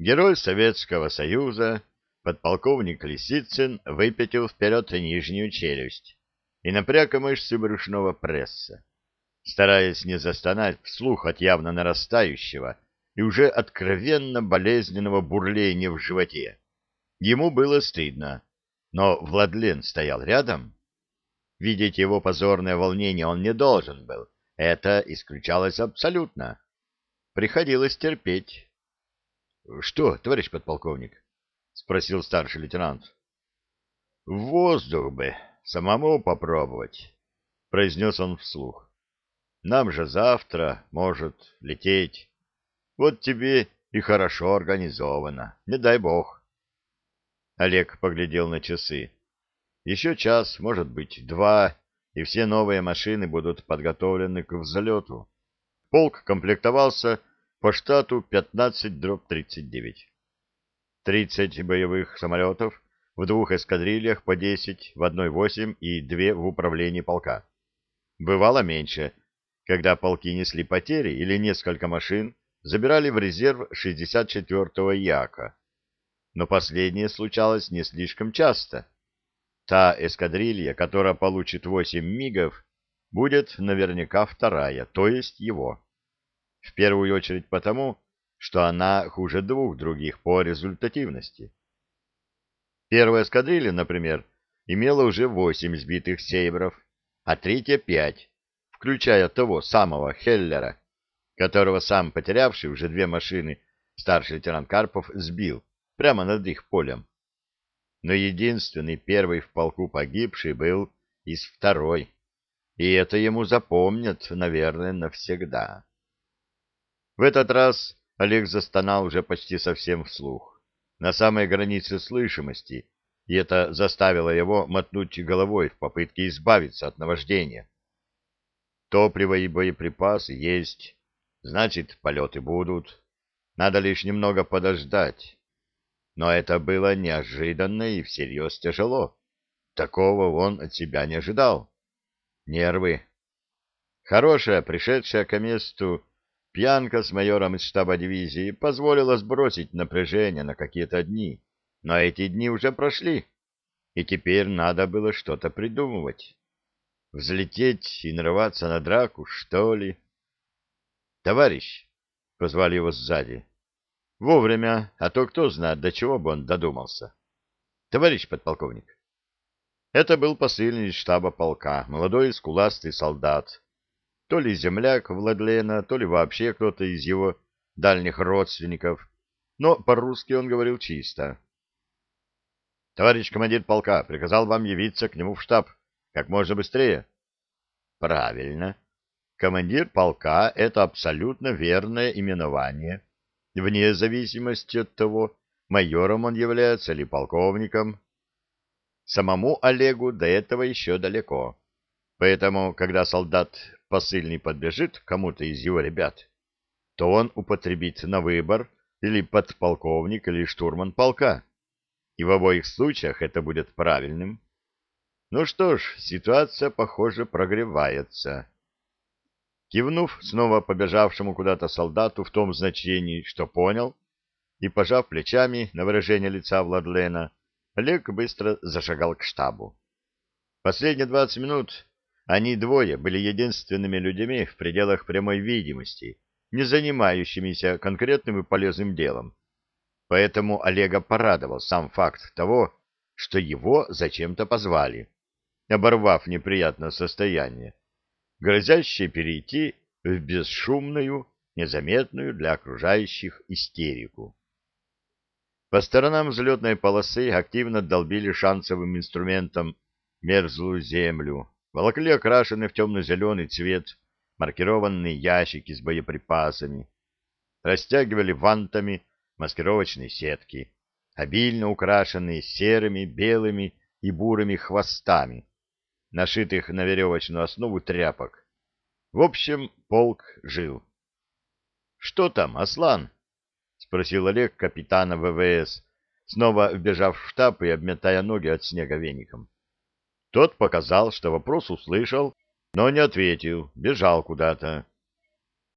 Герой Советского Союза, подполковник Лисицын, выпятил вперед нижнюю челюсть и напряг мышцы брюшного пресса, стараясь не застонать вслух от явно нарастающего и уже откровенно болезненного бурления в животе. Ему было стыдно, но Владлен стоял рядом. Видеть его позорное волнение он не должен был, это исключалось абсолютно. Приходилось терпеть. — Что, товарищ подполковник? — спросил старший лейтенант. — Воздух бы, самому попробовать, — произнес он вслух. — Нам же завтра, может, лететь. Вот тебе и хорошо организовано, не дай бог. Олег поглядел на часы. Еще час, может быть, два, и все новые машины будут подготовлены к взлету. Полк комплектовался по штату 15-39. 30 боевых самолетов в двух эскадрильях по 10, в одной 8 и 2 в управлении полка. Бывало меньше, когда полки несли потери или несколько машин забирали в резерв 64-го Яка. Но последнее случалось не слишком часто Та эскадрилья, которая получит восемь мигов, будет наверняка вторая, то есть его. В первую очередь потому, что она хуже двух других по результативности. Первая эскадрилья, например, имела уже восемь сбитых сейбров, а третья — пять, включая того самого Хеллера, которого сам потерявший уже две машины старший лейтенант Карпов сбил прямо над их полем но единственный первый в полку погибший был из второй, и это ему запомнят, наверное, навсегда. В этот раз Олег застонал уже почти совсем вслух, на самой границе слышимости, и это заставило его мотнуть головой в попытке избавиться от наваждения. Топливо и боеприпасы есть, значит, полеты будут. Надо лишь немного подождать но это было неожиданно и всерьез тяжело. Такого он от себя не ожидал. Нервы. Хорошая, пришедшая к месту пьянка с майором из штаба дивизии позволила сбросить напряжение на какие-то дни, но эти дни уже прошли, и теперь надо было что-то придумывать. Взлететь и нарваться на драку, что ли? «Товарищ!» — позвали его сзади. Вовремя, а то кто знает, до чего бы он додумался. Товарищ подполковник. Это был посыльный из штаба полка, молодой скуластый солдат. То ли земляк Владлена, то ли вообще кто-то из его дальних родственников, но по-русски он говорил чисто. Товарищ командир полка приказал вам явиться к нему в штаб как можно быстрее. Правильно. Командир полка — это абсолютно верное именование вне зависимости от того, майором он является или полковником. Самому Олегу до этого еще далеко. Поэтому, когда солдат посыльный подбежит к кому-то из его ребят, то он употребит на выбор или подполковник, или штурман полка. И в обоих случаях это будет правильным. Ну что ж, ситуация, похоже, прогревается. Кивнув снова побежавшему куда-то солдату в том значении, что понял, и пожав плечами на выражение лица Владлена, Олег быстро зашагал к штабу. Последние двадцать минут они двое были единственными людьми в пределах прямой видимости, не занимающимися конкретным и полезным делом. Поэтому Олега порадовал сам факт того, что его зачем-то позвали, оборвав неприятное состояние грозящее перейти в бесшумную, незаметную для окружающих истерику. По сторонам взлетной полосы активно долбили шансовым инструментом мерзлую землю, волокли окрашенный в темно-зеленый цвет маркированные ящики с боеприпасами, растягивали вантами маскировочные сетки, обильно украшенные серыми, белыми и бурыми хвостами, нашитых на веревочную основу тряпок. В общем, полк жил. — Что там, Аслан? — спросил Олег капитана ВВС, снова вбежав в штаб и обметая ноги от снега веником. Тот показал, что вопрос услышал, но не ответил, бежал куда-то.